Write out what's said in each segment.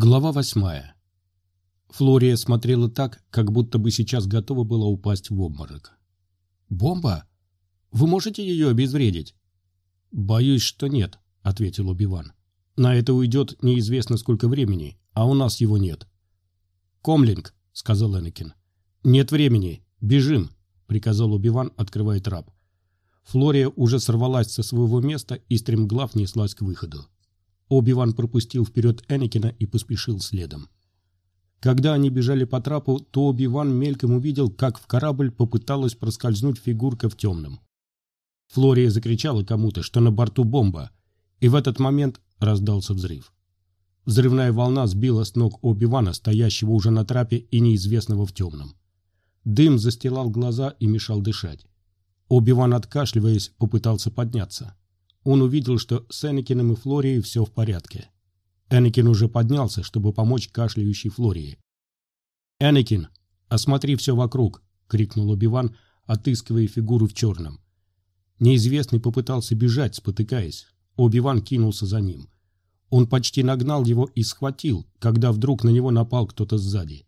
Глава восьмая. Флория смотрела так, как будто бы сейчас готова была упасть в обморок. «Бомба? Вы можете ее обезвредить?» «Боюсь, что нет», — ответил Убиван. «На это уйдет неизвестно сколько времени, а у нас его нет». «Комлинг», — сказал Энакин. «Нет времени. Бежим», — приказал Убиван, открывая трап. Флория уже сорвалась со своего места и стремглав неслась к выходу. Оби-Ван пропустил вперед Энакина и поспешил следом. Когда они бежали по трапу, то Оби-Ван мельком увидел, как в корабль попыталась проскользнуть фигурка в темном. Флория закричала кому-то, что на борту бомба, и в этот момент раздался взрыв. Взрывная волна сбила с ног Оби-Вана, стоящего уже на трапе и неизвестного в темном. Дым застилал глаза и мешал дышать. Оби-Ван, откашливаясь, попытался подняться он увидел, что с Энакином и Флорией все в порядке. Энакин уже поднялся, чтобы помочь кашляющей Флории. «Энакин, осмотри все вокруг!» — крикнул Убиван, отыскивая фигуру в черном. Неизвестный попытался бежать, спотыкаясь. Оби-Ван кинулся за ним. Он почти нагнал его и схватил, когда вдруг на него напал кто-то сзади.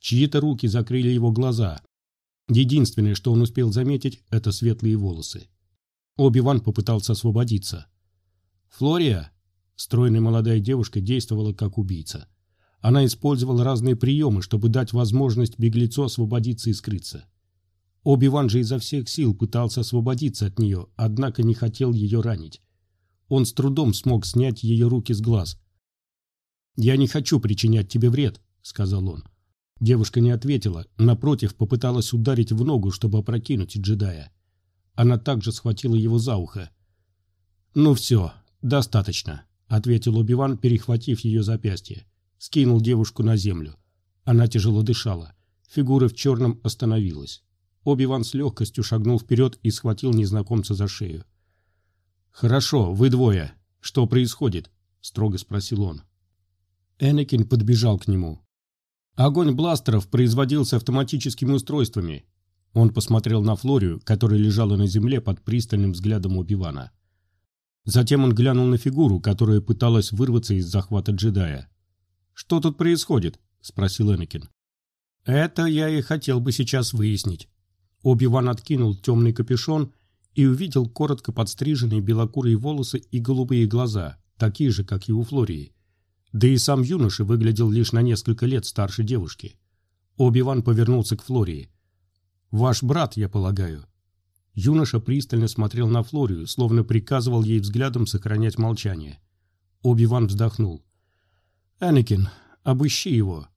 Чьи-то руки закрыли его глаза. Единственное, что он успел заметить, это светлые волосы. Оби-Ван попытался освободиться. Флория, стройная молодая девушка, действовала как убийца. Она использовала разные приемы, чтобы дать возможность беглецу освободиться и скрыться. Оби-Ван же изо всех сил пытался освободиться от нее, однако не хотел ее ранить. Он с трудом смог снять ее руки с глаз. «Я не хочу причинять тебе вред», — сказал он. Девушка не ответила, напротив, попыталась ударить в ногу, чтобы опрокинуть джедая. Она также схватила его за ухо. «Ну все, достаточно», — ответил Убиван, перехватив ее запястье. Скинул девушку на землю. Она тяжело дышала. Фигура в черном остановилась. Оби-Ван с легкостью шагнул вперед и схватил незнакомца за шею. «Хорошо, вы двое. Что происходит?» — строго спросил он. Энакин подбежал к нему. Огонь бластеров производился автоматическими устройствами. Он посмотрел на Флорию, которая лежала на земле под пристальным взглядом Убивана. Затем он глянул на фигуру, которая пыталась вырваться из захвата джедая. «Что тут происходит?» – спросил Энакин. «Это я и хотел бы сейчас выяснить». Оби-Ван откинул темный капюшон и увидел коротко подстриженные белокурые волосы и голубые глаза, такие же, как и у Флории. Да и сам юноша выглядел лишь на несколько лет старше девушки. Оби-Ван повернулся к Флории. Ваш брат, я полагаю». Юноша пристально смотрел на Флорию, словно приказывал ей взглядом сохранять молчание. Оби-Ван вздохнул. «Энакин, обыщи его».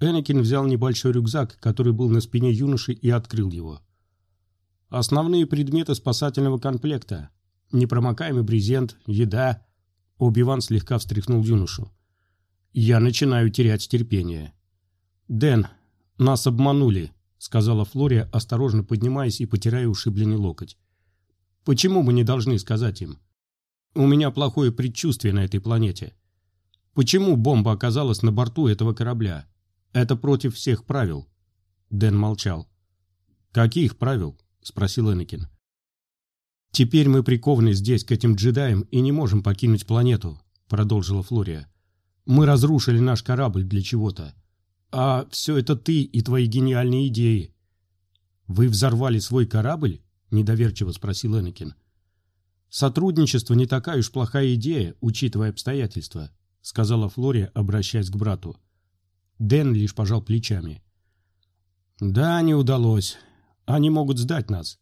Энакин взял небольшой рюкзак, который был на спине юноши, и открыл его. «Основные предметы спасательного комплекта. Непромокаемый брезент, еда». Оби-Ван слегка встряхнул юношу. «Я начинаю терять терпение». «Дэн, нас обманули», — сказала Флория, осторожно поднимаясь и потирая ушибленный локоть. «Почему мы не должны сказать им? У меня плохое предчувствие на этой планете. Почему бомба оказалась на борту этого корабля? Это против всех правил». Дэн молчал. «Каких правил?» — спросил Энакин. «Теперь мы прикованы здесь к этим джедаям и не можем покинуть планету», — продолжила Флория. «Мы разрушили наш корабль для чего-то. «А все это ты и твои гениальные идеи». «Вы взорвали свой корабль?» – недоверчиво спросил Энакин. «Сотрудничество не такая уж плохая идея, учитывая обстоятельства», – сказала Флория, обращаясь к брату. Дэн лишь пожал плечами. «Да, не удалось. Они могут сдать нас».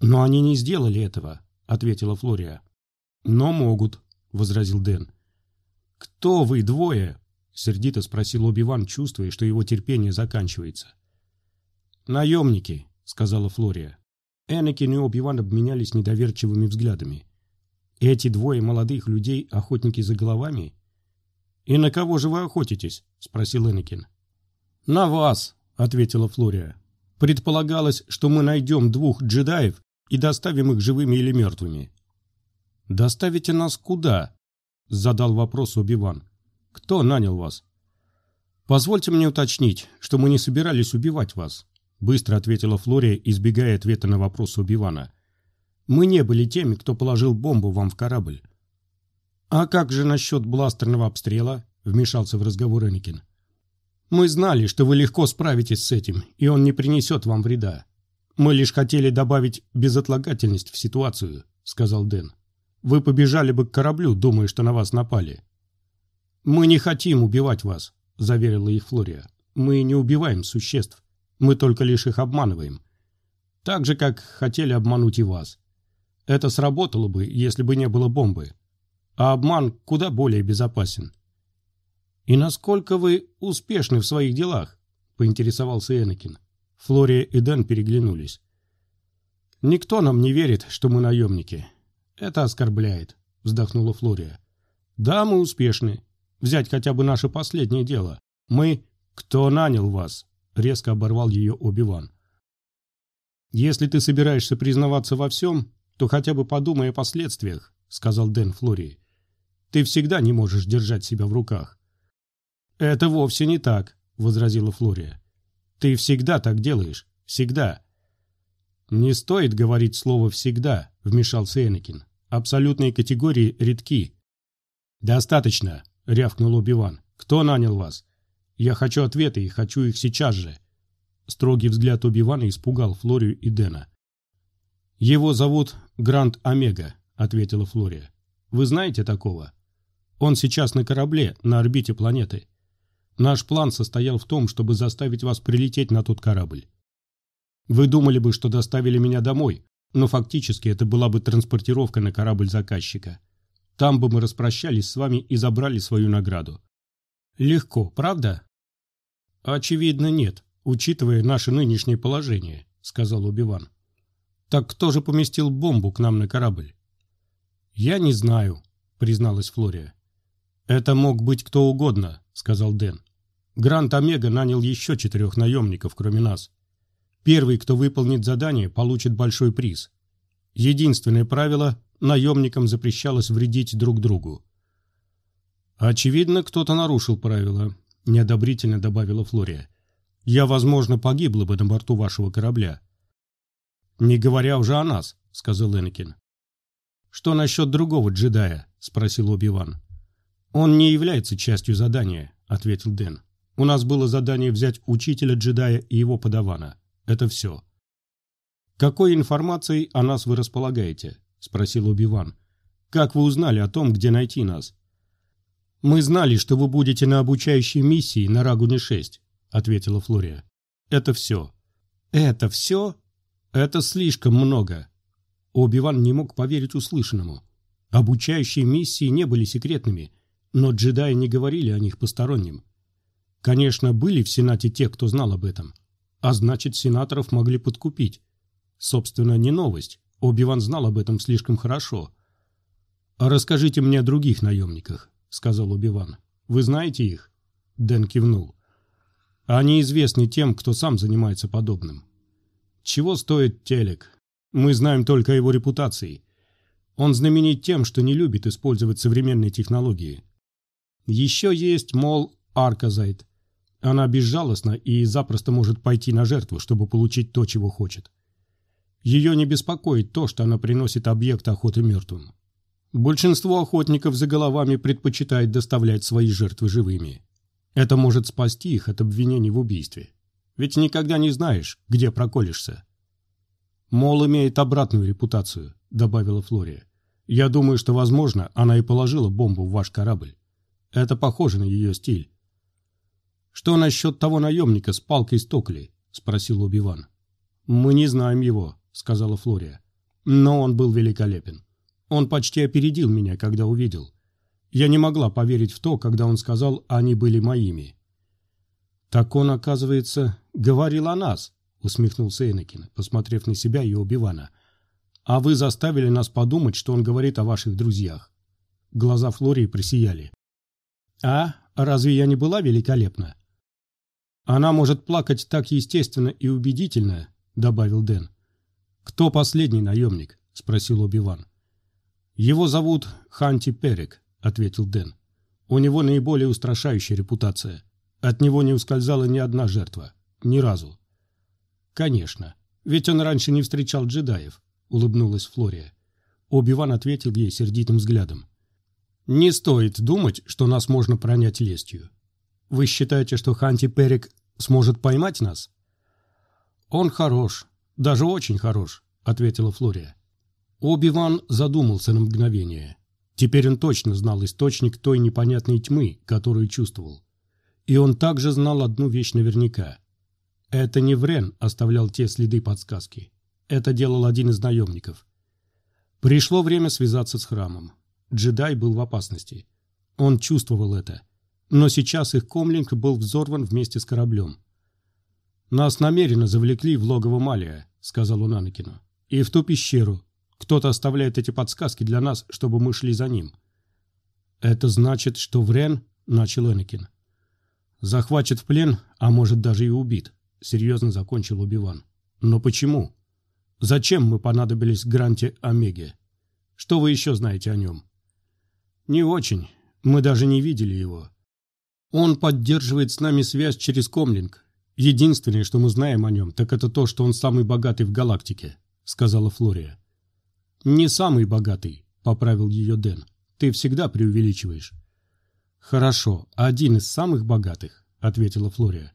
«Но они не сделали этого», — ответила Флория. «Но могут», — возразил Дэн. «Кто вы двое?» Сердито спросил Оби-Ван, чувствуя, что его терпение заканчивается. «Наемники», — сказала Флория. Энакин и Оби-Ван обменялись недоверчивыми взглядами. «Эти двое молодых людей — охотники за головами?» «И на кого же вы охотитесь?» — спросил Энакин. «На вас», — ответила Флория. «Предполагалось, что мы найдем двух джедаев и доставим их живыми или мертвыми». «Доставите нас куда?» — задал вопрос Оби-Ван. Кто нанял вас? Позвольте мне уточнить, что мы не собирались убивать вас, быстро ответила Флория, избегая ответа на вопрос Убивана. Мы не были теми, кто положил бомбу вам в корабль. А как же насчет бластерного обстрела? вмешался в разговор Энакин. Мы знали, что вы легко справитесь с этим, и он не принесет вам вреда. Мы лишь хотели добавить безотлагательность в ситуацию, сказал Дэн. Вы побежали бы к кораблю, думая, что на вас напали. Мы не хотим убивать вас, заверила их Флория. Мы не убиваем существ. Мы только лишь их обманываем. Так же, как хотели обмануть и вас. Это сработало бы, если бы не было бомбы. А обман куда более безопасен. «И насколько вы успешны в своих делах?» — поинтересовался Энакин. Флория и Дэн переглянулись. «Никто нам не верит, что мы наемники. Это оскорбляет», — вздохнула Флория. «Да, мы успешны. Взять хотя бы наше последнее дело. Мы... Кто нанял вас?» — резко оборвал ее Оби-Ван. «Если ты собираешься признаваться во всем, то хотя бы подумай о последствиях», — сказал Дэн Флории. «Ты всегда не можешь держать себя в руках». «Это вовсе не так», — возразила Флория. «Ты всегда так делаешь. Всегда». «Не стоит говорить слово «всегда», — вмешался Энакин. «Абсолютные категории редки». «Достаточно», — рявкнул Убиван. «Кто нанял вас?» «Я хочу ответы и хочу их сейчас же». Строгий взгляд Убивана испугал Флорию и Дэна. «Его зовут Гранд Омега», — ответила Флория. «Вы знаете такого? Он сейчас на корабле на орбите планеты. Наш план состоял в том, чтобы заставить вас прилететь на тот корабль. Вы думали бы, что доставили меня домой, но фактически это была бы транспортировка на корабль заказчика. Там бы мы распрощались с вами и забрали свою награду. Легко, правда? Очевидно, нет, учитывая наше нынешнее положение, сказал Убиван. Так кто же поместил бомбу к нам на корабль? Я не знаю, призналась Флория. Это мог быть кто угодно, сказал Дэн. Грант Омега нанял еще четырех наемников, кроме нас. Первый, кто выполнит задание, получит большой приз. Единственное правило – наемникам запрещалось вредить друг другу. «Очевидно, кто-то нарушил правила», – неодобрительно добавила Флория. «Я, возможно, погибла бы на борту вашего корабля». «Не говоря уже о нас», – сказал Энакин. «Что насчет другого джедая?» – спросил Оби-Ван. «Он не является частью задания», — ответил Дэн. «У нас было задание взять учителя джедая и его подавана. Это все». «Какой информацией о нас вы располагаете?» — спросил Оби-Ван. «Как вы узнали о том, где найти нас?» «Мы знали, что вы будете на обучающей миссии на Рагуне-6», — ответила Флория. «Это все». «Это все? Это слишком много». Оби-Ван не мог поверить услышанному. Обучающие миссии не были секретными, но джедаи не говорили о них посторонним. Конечно, были в Сенате те, кто знал об этом. А значит, сенаторов могли подкупить. Собственно, не новость. Оби-Ван знал об этом слишком хорошо. «А расскажите мне о других наемниках», — сказал Оби-Ван. «Вы знаете их?» Дэн кивнул. «Они известны тем, кто сам занимается подобным. Чего стоит телек? Мы знаем только о его репутации. Он знаменит тем, что не любит использовать современные технологии. Еще есть, мол, Арказайт. Она безжалостна и запросто может пойти на жертву, чтобы получить то, чего хочет. Ее не беспокоит то, что она приносит объект охоты мертвым. Большинство охотников за головами предпочитает доставлять свои жертвы живыми. Это может спасти их от обвинений в убийстве. Ведь никогда не знаешь, где проколешься. Мол имеет обратную репутацию, добавила Флория. Я думаю, что, возможно, она и положила бомбу в ваш корабль. Это похоже на ее стиль. «Что насчет того наемника с палкой Стокли?» — спросил Убиван. «Мы не знаем его», — сказала Флория. «Но он был великолепен. Он почти опередил меня, когда увидел. Я не могла поверить в то, когда он сказал, они были моими». «Так он, оказывается, говорил о нас», — усмехнулся Энакин, посмотрев на себя и Убивана. «А вы заставили нас подумать, что он говорит о ваших друзьях». Глаза Флории просияли. А? Разве я не была великолепна? Она может плакать так естественно и убедительно, добавил Дэн. Кто последний наемник? спросил Оби-Ван. Его зовут Ханти Перек, ответил Дэн. У него наиболее устрашающая репутация. От него не ускользала ни одна жертва. Ни разу. Конечно. Ведь он раньше не встречал джедаев, улыбнулась Флория. Оби-Ван ответил ей сердитым взглядом. Не стоит думать, что нас можно пронять лестью. Вы считаете, что Ханти Перик сможет поймать нас? Он хорош, даже очень хорош, ответила Флория. Оби-Ван задумался на мгновение. Теперь он точно знал источник той непонятной тьмы, которую чувствовал. И он также знал одну вещь наверняка. Это не Врен оставлял те следы подсказки. Это делал один из наемников. Пришло время связаться с храмом. Джедай был в опасности. Он чувствовал это. Но сейчас их комлинг был взорван вместе с кораблем. «Нас намеренно завлекли в логово Малия», — сказал он Анакину. «И в ту пещеру. Кто-то оставляет эти подсказки для нас, чтобы мы шли за ним». «Это значит, что Врен...» — начал Энакин. «Захвачен в плен, а может даже и убит», — серьезно закончил Убиван. «Но почему? Зачем мы понадобились Гранте Омеге? Что вы еще знаете о нем?» «Не очень. Мы даже не видели его. Он поддерживает с нами связь через комлинг. Единственное, что мы знаем о нем, так это то, что он самый богатый в галактике», — сказала Флория. «Не самый богатый», — поправил ее Дэн. «Ты всегда преувеличиваешь». «Хорошо, один из самых богатых», — ответила Флория.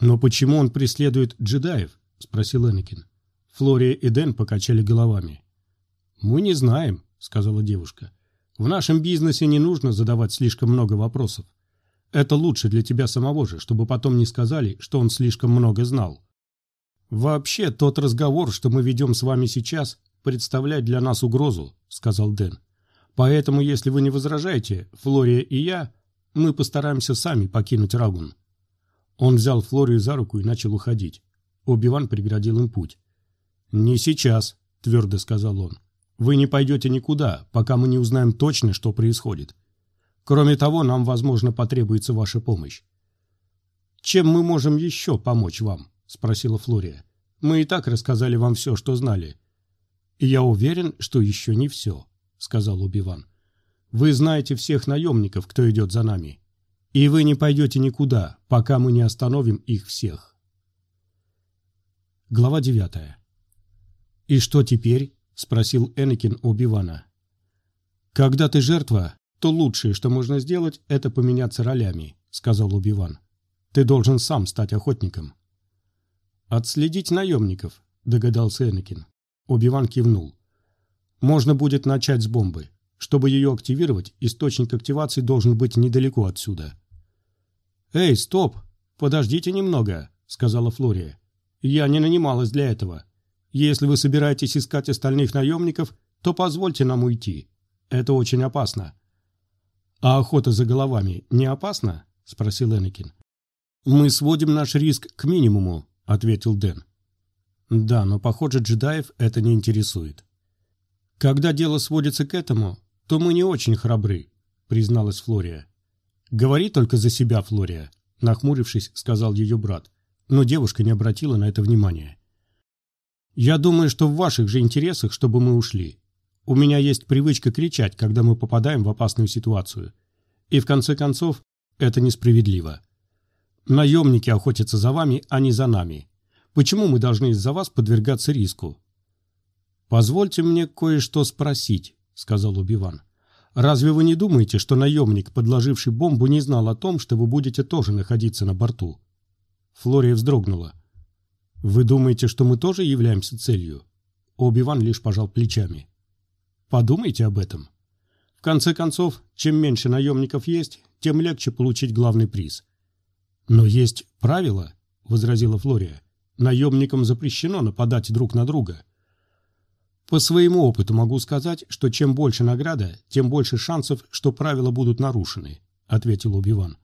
«Но почему он преследует джедаев?» — спросил Энакин. Флория и Дэн покачали головами. «Мы не знаем», — сказала девушка. В нашем бизнесе не нужно задавать слишком много вопросов. Это лучше для тебя самого же, чтобы потом не сказали, что он слишком много знал. Вообще, тот разговор, что мы ведем с вами сейчас, представляет для нас угрозу, сказал Дэн. Поэтому, если вы не возражаете, Флория и я, мы постараемся сами покинуть Рагун. Он взял Флорию за руку и начал уходить. Оби-Ван преградил им путь. «Не сейчас», — твердо сказал он. Вы не пойдете никуда, пока мы не узнаем точно, что происходит. Кроме того, нам, возможно, потребуется ваша помощь. «Чем мы можем еще помочь вам?» – спросила Флория. «Мы и так рассказали вам все, что знали». «Я уверен, что еще не все», – сказал Убиван. «Вы знаете всех наемников, кто идет за нами. И вы не пойдете никуда, пока мы не остановим их всех». Глава девятая. «И что теперь?» — спросил Энакин у Бивана. «Когда ты жертва, то лучшее, что можно сделать, это поменяться ролями», — сказал Убиван. «Ты должен сам стать охотником». «Отследить наемников», — догадался Энакин. Убиван кивнул. «Можно будет начать с бомбы. Чтобы ее активировать, источник активации должен быть недалеко отсюда». «Эй, стоп! Подождите немного», — сказала Флория. «Я не нанималась для этого. Если вы собираетесь искать остальных наемников, то позвольте нам уйти. Это очень опасно». «А охота за головами не опасна?» – спросил Энакин. «Мы сводим наш риск к минимуму», – ответил Дэн. «Да, но, похоже, джедаев это не интересует». «Когда дело сводится к этому, то мы не очень храбры», – призналась Флория. «Говори только за себя, Флория», – нахмурившись, сказал ее брат, но девушка не обратила на это внимания. Я думаю, что в ваших же интересах, чтобы мы ушли. У меня есть привычка кричать, когда мы попадаем в опасную ситуацию. И в конце концов, это несправедливо. Наемники охотятся за вами, а не за нами. Почему мы должны из-за вас подвергаться риску? «Позвольте мне кое-что спросить», — сказал Убиван. «Разве вы не думаете, что наемник, подложивший бомбу, не знал о том, что вы будете тоже находиться на борту?» Флория вздрогнула. «Вы думаете, что мы тоже являемся целью?» Оби-Ван лишь пожал плечами. «Подумайте об этом. В конце концов, чем меньше наемников есть, тем легче получить главный приз». «Но есть правила», — возразила Флория. «Наемникам запрещено нападать друг на друга». «По своему опыту могу сказать, что чем больше награда, тем больше шансов, что правила будут нарушены», — ответил Оби-Ван.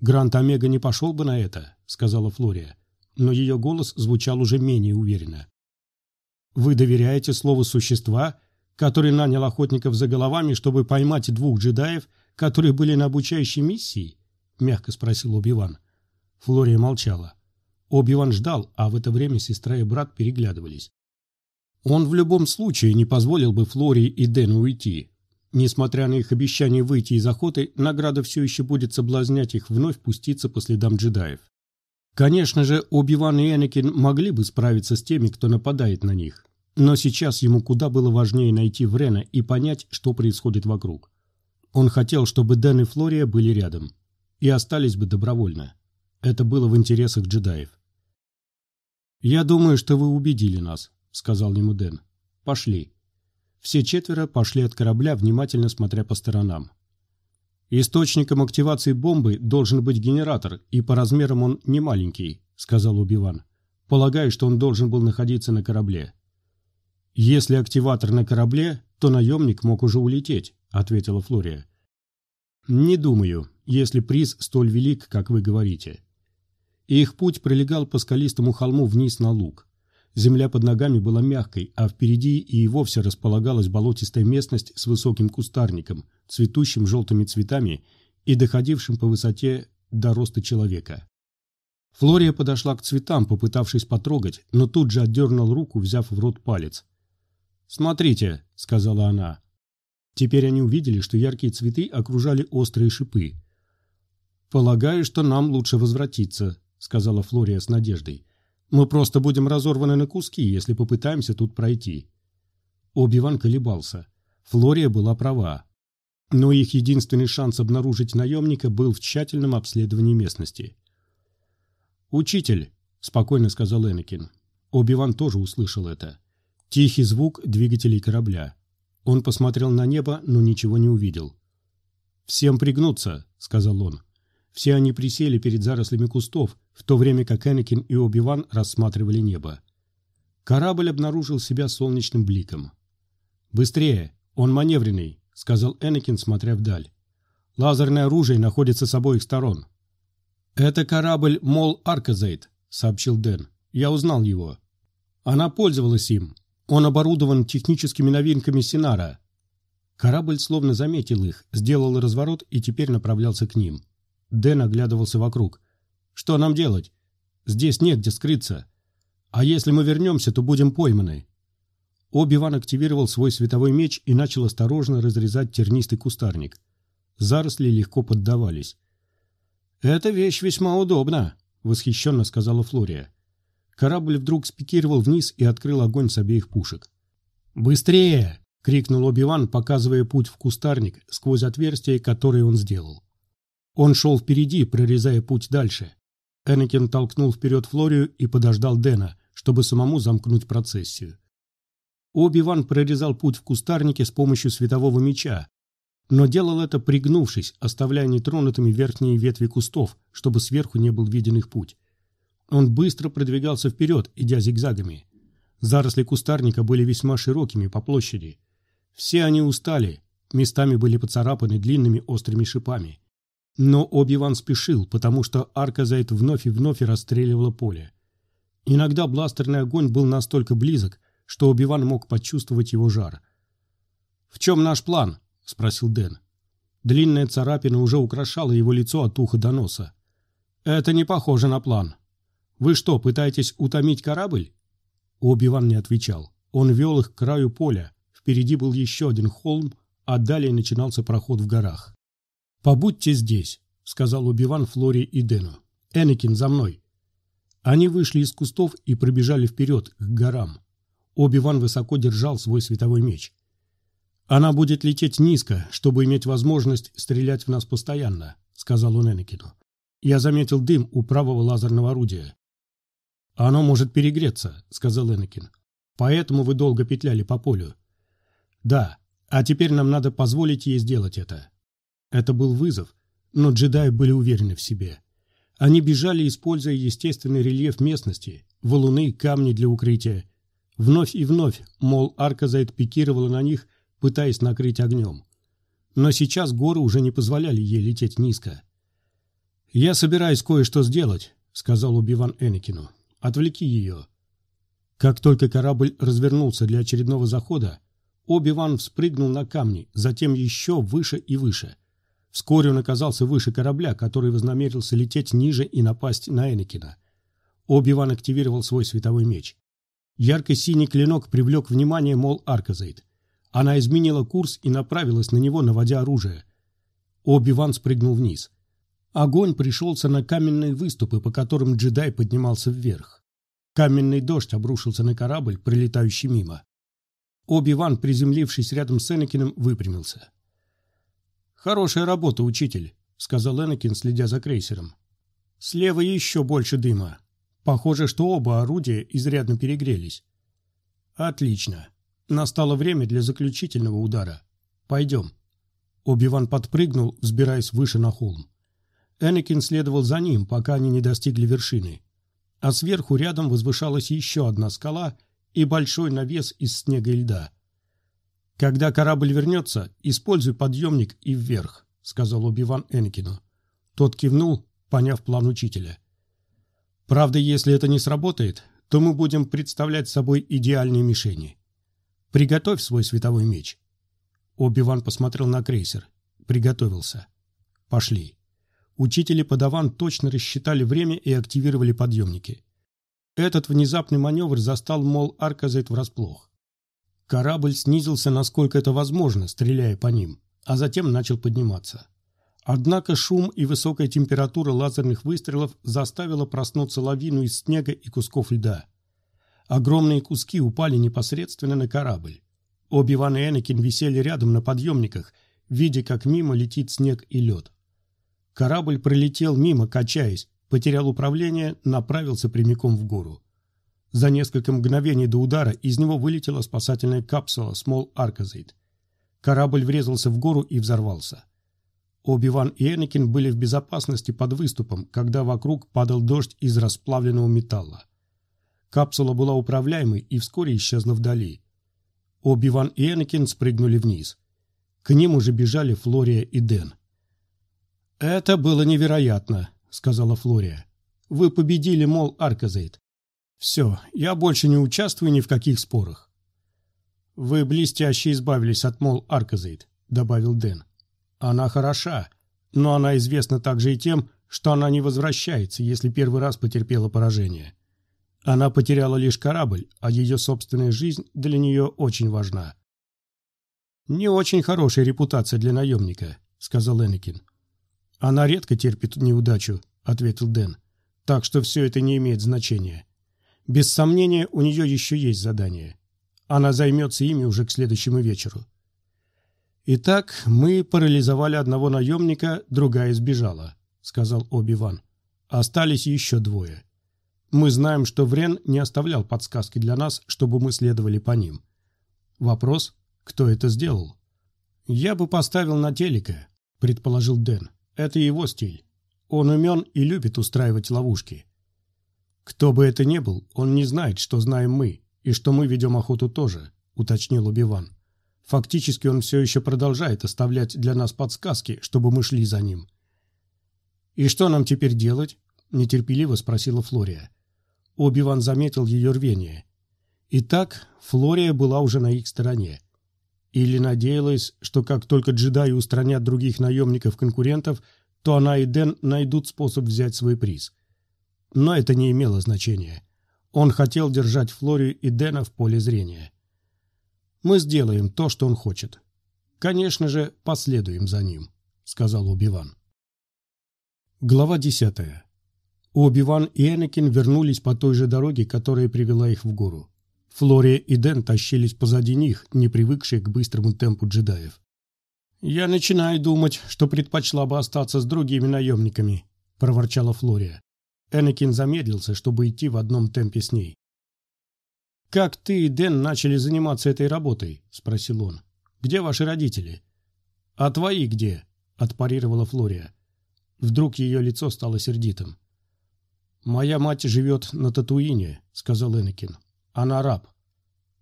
«Грант Омега не пошел бы на это», — сказала Флория но ее голос звучал уже менее уверенно. «Вы доверяете слову существа, который нанял охотников за головами, чтобы поймать двух джедаев, которые были на обучающей миссии?» — мягко спросил Оби-Ван. Флория молчала. Оби-Ван ждал, а в это время сестра и брат переглядывались. Он в любом случае не позволил бы Флории и Дэну уйти. Несмотря на их обещание выйти из охоты, награда все еще будет соблазнять их вновь пуститься по следам джедаев. Конечно же, Оби-Ван и Энакин могли бы справиться с теми, кто нападает на них. Но сейчас ему куда было важнее найти Врена и понять, что происходит вокруг. Он хотел, чтобы Дэн и Флория были рядом. И остались бы добровольно. Это было в интересах джедаев. «Я думаю, что вы убедили нас», — сказал ему Дэн. «Пошли». Все четверо пошли от корабля, внимательно смотря по сторонам. «Источником активации бомбы должен быть генератор, и по размерам он не маленький», — сказал Убиван. «Полагаю, что он должен был находиться на корабле». «Если активатор на корабле, то наемник мог уже улететь», — ответила Флория. «Не думаю, если приз столь велик, как вы говорите». их путь пролегал по скалистому холму вниз на луг. Земля под ногами была мягкой, а впереди и вовсе располагалась болотистая местность с высоким кустарником, цветущим желтыми цветами и доходившим по высоте до роста человека. Флория подошла к цветам, попытавшись потрогать, но тут же отдернул руку, взяв в рот палец. «Смотрите», — сказала она. Теперь они увидели, что яркие цветы окружали острые шипы. «Полагаю, что нам лучше возвратиться», — сказала Флория с надеждой. Мы просто будем разорваны на куски, если попытаемся тут пройти. Оби-Ван колебался. Флория была права. Но их единственный шанс обнаружить наемника был в тщательном обследовании местности. «Учитель», — спокойно сказал Энакин. Оби-Ван тоже услышал это. Тихий звук двигателей корабля. Он посмотрел на небо, но ничего не увидел. «Всем пригнуться», — сказал он. Все они присели перед зарослями кустов, в то время как Энакин и Оби-Ван рассматривали небо. Корабль обнаружил себя солнечным бликом. «Быстрее! Он маневренный!» — сказал Энакин, смотря вдаль. «Лазерное оружие находится с обоих сторон». «Это корабль Мол Арказейт», — сообщил Дэн. «Я узнал его. Она пользовалась им. Он оборудован техническими новинками Синара». Корабль словно заметил их, сделал разворот и теперь направлялся к ним. Дэн оглядывался вокруг. «Что нам делать? Здесь негде скрыться. А если мы вернемся, то будем пойманы». Оби-Ван активировал свой световой меч и начал осторожно разрезать тернистый кустарник. Заросли легко поддавались. «Эта вещь весьма удобна», — восхищенно сказала Флория. Корабль вдруг спикировал вниз и открыл огонь с обеих пушек. «Быстрее!» — крикнул Оби-Ван, показывая путь в кустарник сквозь отверстие, которое он сделал. Он шел впереди, прорезая путь дальше. Энакин толкнул вперед Флорию и подождал Дэна, чтобы самому замкнуть процессию. Оби-Ван прорезал путь в кустарнике с помощью светового меча, но делал это пригнувшись, оставляя нетронутыми верхние ветви кустов, чтобы сверху не был виден их путь. Он быстро продвигался вперед, идя зигзагами. Заросли кустарника были весьма широкими по площади. Все они устали, местами были поцарапаны длинными острыми шипами. Но Оби-Ван спешил, потому что Арказайт вновь и вновь расстреливала поле. Иногда бластерный огонь был настолько близок, что Оби-Ван мог почувствовать его жар. «В чем наш план?» – спросил Дэн. Длинная царапина уже украшала его лицо от уха до носа. «Это не похоже на план. Вы что, пытаетесь утомить корабль?» Оби-Ван не отвечал. Он вел их к краю поля. Впереди был еще один холм, а далее начинался проход в горах. «Побудьте здесь», — сказал Убиван Флори и Дену. «Энакин, за мной». Они вышли из кустов и пробежали вперед, к горам. Оби-Ван высоко держал свой световой меч. «Она будет лететь низко, чтобы иметь возможность стрелять в нас постоянно», — сказал он Энакину. «Я заметил дым у правого лазерного орудия». «Оно может перегреться», — сказал Энакин. «Поэтому вы долго петляли по полю». «Да, а теперь нам надо позволить ей сделать это. Это был вызов, но джедаи были уверены в себе. Они бежали, используя естественный рельеф местности, валуны, камни для укрытия. Вновь и вновь, мол, Арказайт пикировала на них, пытаясь накрыть огнем. Но сейчас горы уже не позволяли ей лететь низко. «Я собираюсь кое-что сделать», — сказал Убиван Энакину. «Отвлеки ее». Как только корабль развернулся для очередного захода, Оби-Ван вспрыгнул на камни, затем еще выше и выше — Вскоре он оказался выше корабля, который вознамерился лететь ниже и напасть на Энакина. Оби-Ван активировал свой световой меч. Ярко-синий клинок привлек внимание Мол Арказейд. Она изменила курс и направилась на него, наводя оружие. Оби-Ван спрыгнул вниз. Огонь пришелся на каменные выступы, по которым джедай поднимался вверх. Каменный дождь обрушился на корабль, прилетающий мимо. Оби-Ван, приземлившись рядом с Энакином, выпрямился. «Хорошая работа, учитель», — сказал Энакин, следя за крейсером. «Слева еще больше дыма. Похоже, что оба орудия изрядно перегрелись». «Отлично. Настало время для заключительного удара. Пойдем». Оби-Ван подпрыгнул, взбираясь выше на холм. Энакин следовал за ним, пока они не достигли вершины. А сверху рядом возвышалась еще одна скала и большой навес из снега и льда. «Когда корабль вернется, используй подъемник и вверх», — сказал Оби-Ван Энакину. Тот кивнул, поняв план учителя. «Правда, если это не сработает, то мы будем представлять собой идеальные мишени. Приготовь свой световой меч». Оби-Ван посмотрел на крейсер. Приготовился. «Пошли». Учитель и подаван точно рассчитали время и активировали подъемники. Этот внезапный маневр застал Мол Арказет врасплох. Корабль снизился, насколько это возможно, стреляя по ним, а затем начал подниматься. Однако шум и высокая температура лазерных выстрелов заставила проснуться лавину из снега и кусков льда. Огромные куски упали непосредственно на корабль. Оби-Ван и Энакин висели рядом на подъемниках, видя, как мимо летит снег и лед. Корабль пролетел мимо, качаясь, потерял управление, направился прямиком в гору. За несколько мгновений до удара из него вылетела спасательная капсула Small Arcazade. Корабль врезался в гору и взорвался. Оби-Ван и Энакин были в безопасности под выступом, когда вокруг падал дождь из расплавленного металла. Капсула была управляемой и вскоре исчезла вдали. Оби-Ван и Энакин спрыгнули вниз. К ним уже бежали Флория и Дэн. «Это было невероятно», — сказала Флория. «Вы победили, мол, Арказейд. Все, я больше не участвую ни в каких спорах». «Вы блестяще избавились от, мол, Арказейд», — добавил Дэн. «Она хороша, но она известна также и тем, что она не возвращается, если первый раз потерпела поражение. Она потеряла лишь корабль, а ее собственная жизнь для нее очень важна». «Не очень хорошая репутация для наемника», — сказал Энакин. «Она редко терпит неудачу», — ответил Дэн. «Так что все это не имеет значения. Без сомнения, у нее еще есть задание. Она займется ими уже к следующему вечеру». «Итак, мы парализовали одного наемника, другая сбежала», — сказал Оби-Ван. «Остались еще двое. Мы знаем, что Врен не оставлял подсказки для нас, чтобы мы следовали по ним. Вопрос, кто это сделал?» «Я бы поставил на телека», — предположил Дэн. Это его стиль. Он умен и любит устраивать ловушки. Кто бы это ни был, он не знает, что знаем мы, и что мы ведем охоту тоже, уточнил Убиван. Фактически он все еще продолжает оставлять для нас подсказки, чтобы мы шли за ним. «И что нам теперь делать?» – нетерпеливо спросила Флория. Оби-Ван заметил ее рвение. Итак, Флория была уже на их стороне. Или надеялась, что как только джедаи устранят других наемников-конкурентов, то она и Дэн найдут способ взять свой приз. Но это не имело значения. Он хотел держать Флорию и Дэна в поле зрения. «Мы сделаем то, что он хочет. Конечно же, последуем за ним», — сказал Убиван. Глава десятая. Оби-Ван и Энакин вернулись по той же дороге, которая привела их в гору. Флория и Дэн тащились позади них, не привыкшие к быстрому темпу джедаев. «Я начинаю думать, что предпочла бы остаться с другими наемниками», – проворчала Флория. Энакин замедлился, чтобы идти в одном темпе с ней. «Как ты и Дэн начали заниматься этой работой?» – спросил он. «Где ваши родители?» «А твои где?» – отпарировала Флория. Вдруг ее лицо стало сердитым. «Моя мать живет на Татуине», – сказал Энакин. Она раб.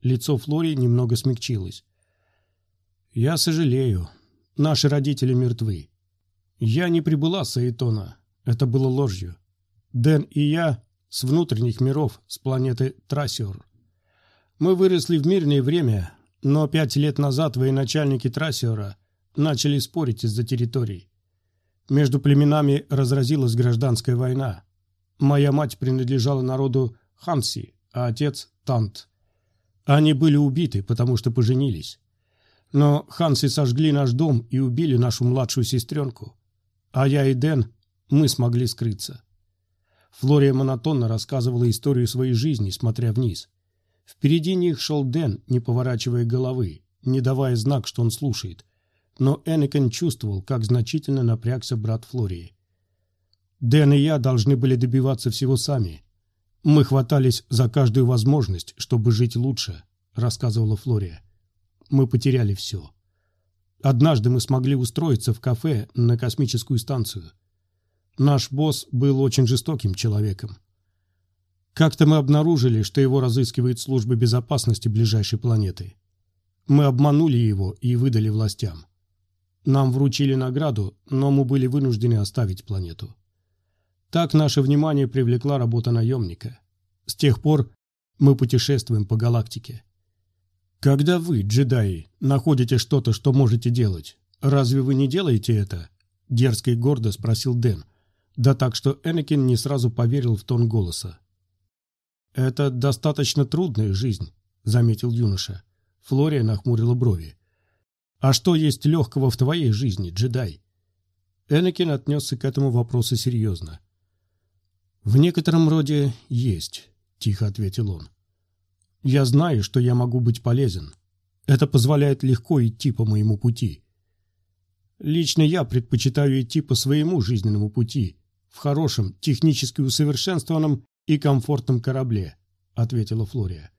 Лицо Флори немного смягчилось. Я сожалею. Наши родители мертвы. Я не прибыла с Аэтона. Это было ложью. Дэн и я с внутренних миров, с планеты Трассиор. Мы выросли в мирное время, но пять лет назад военачальники Трассиора начали спорить из-за территорий. Между племенами разразилась гражданская война. Моя мать принадлежала народу Ханси, а отец Тант. Они были убиты, потому что поженились. Но хансы сожгли наш дом и убили нашу младшую сестренку. А я и Дэн, мы смогли скрыться. Флория монотонно рассказывала историю своей жизни, смотря вниз. Впереди них шел Дэн, не поворачивая головы, не давая знак, что он слушает. но Энакин чувствовал, как значительно напрягся брат Флории. Дэн и я должны были добиваться всего сами. Мы хватались за каждую возможность, чтобы жить лучше, рассказывала Флория. Мы потеряли все. Однажды мы смогли устроиться в кафе на космическую станцию. Наш босс был очень жестоким человеком. Как-то мы обнаружили, что его разыскивает служба безопасности ближайшей планеты. Мы обманули его и выдали властям. Нам вручили награду, но мы были вынуждены оставить планету. Так наше внимание привлекла работа наемника. С тех пор мы путешествуем по галактике. Когда вы, джедаи, находите что-то, что можете делать, разве вы не делаете это? Дерзко и гордо спросил Дэн. Да так, что Энакин не сразу поверил в тон голоса. «Это достаточно трудная жизнь», — заметил юноша. Флория нахмурила брови. «А что есть легкого в твоей жизни, джедай?» Энакин отнесся к этому вопросу серьезно. «В некотором роде есть», — тихо ответил он. «Я знаю, что я могу быть полезен. Это позволяет легко идти по моему пути. Лично я предпочитаю идти по своему жизненному пути, в хорошем, технически усовершенствованном и комфортном корабле», — ответила Флория.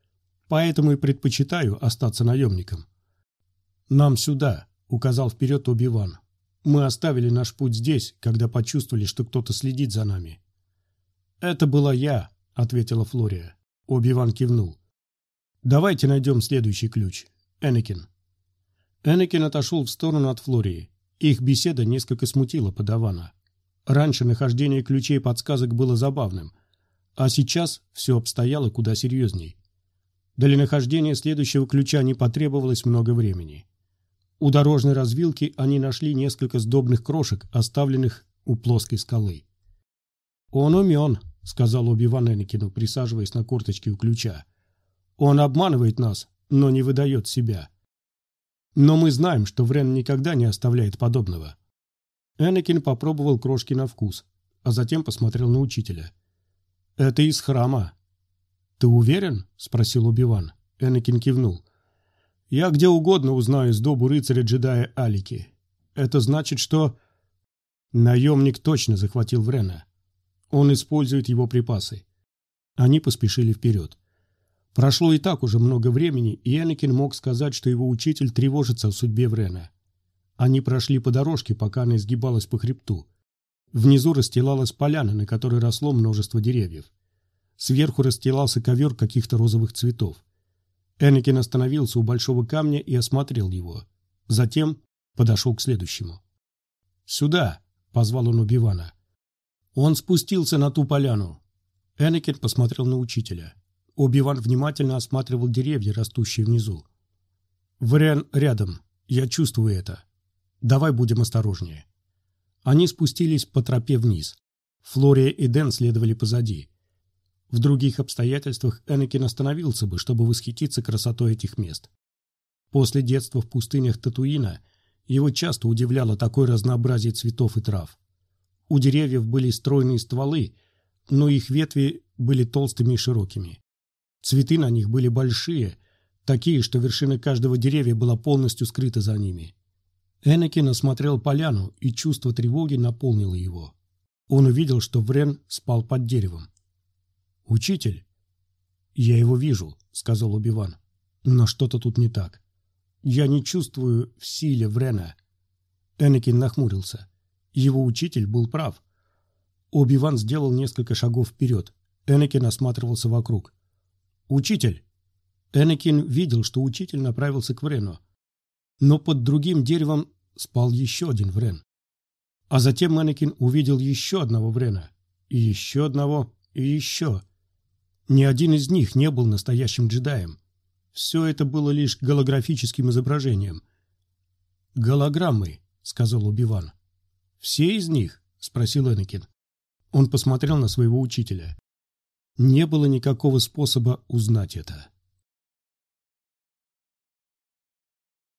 «Поэтому и предпочитаю остаться наемником». «Нам сюда», — указал вперед Оби-Ван. «Мы оставили наш путь здесь, когда почувствовали, что кто-то следит за нами». «Это была я», — ответила Флория. Оби-Ван кивнул. «Давайте найдем следующий ключ. Энакин». Энакин отошел в сторону от Флории. Их беседа несколько смутила подавана. Раньше нахождение ключей подсказок было забавным — а сейчас все обстояло куда серьезней. Для нахождения следующего ключа не потребовалось много времени. У дорожной развилки они нашли несколько сдобных крошек, оставленных у плоской скалы. «Он умен», — сказал Оби-Ван Энакину, присаживаясь на корточке у ключа. «Он обманывает нас, но не выдает себя. Но мы знаем, что Врен никогда не оставляет подобного». Энакин попробовал крошки на вкус, а затем посмотрел на учителя. «Это из храма». «Ты уверен?» — спросил Убиван. Энакин кивнул. «Я где угодно узнаю сдобу рыцаря-джедая Алики. Это значит, что...» Наемник точно захватил Врена. Он использует его припасы. Они поспешили вперед. Прошло и так уже много времени, и Энакин мог сказать, что его учитель тревожится о судьбе Врена. Они прошли по дорожке, пока она изгибалась по хребту. Внизу расстилалась поляна, на которой росло множество деревьев. Сверху расстилался ковер каких-то розовых цветов. Энакин остановился у большого камня и осмотрел его. Затем подошел к следующему. «Сюда!» — позвал он Убивана. Он спустился на ту поляну. Энакин посмотрел на учителя. Убиван внимательно осматривал деревья, растущие внизу. «Врен рядом. Я чувствую это. Давай будем осторожнее». Они спустились по тропе вниз. Флория и Дэн следовали позади. В других обстоятельствах Энакин остановился бы, чтобы восхититься красотой этих мест. После детства в пустынях Татуина его часто удивляло такое разнообразие цветов и трав. У деревьев были стройные стволы, но их ветви были толстыми и широкими. Цветы на них были большие, такие, что вершина каждого деревья была полностью скрыта за ними. Энакин осмотрел поляну, и чувство тревоги наполнило его. Он увидел, что Врен спал под деревом. «Учитель!» «Я его вижу», — сказал Убиван. «Но что-то тут не так. Я не чувствую в силе Врена». Энакин нахмурился. Его учитель был прав. Оби-Ван сделал несколько шагов вперед. Энакин осматривался вокруг. «Учитель!» Энакин видел, что учитель направился к Врену но под другим деревом спал еще один Врен. А затем Энакин увидел еще одного Врена, и еще одного, и еще. Ни один из них не был настоящим джедаем. Все это было лишь голографическим изображением. «Голограммы», — сказал Убиван. «Все из них?» — спросил Энакин. Он посмотрел на своего учителя. Не было никакого способа узнать это.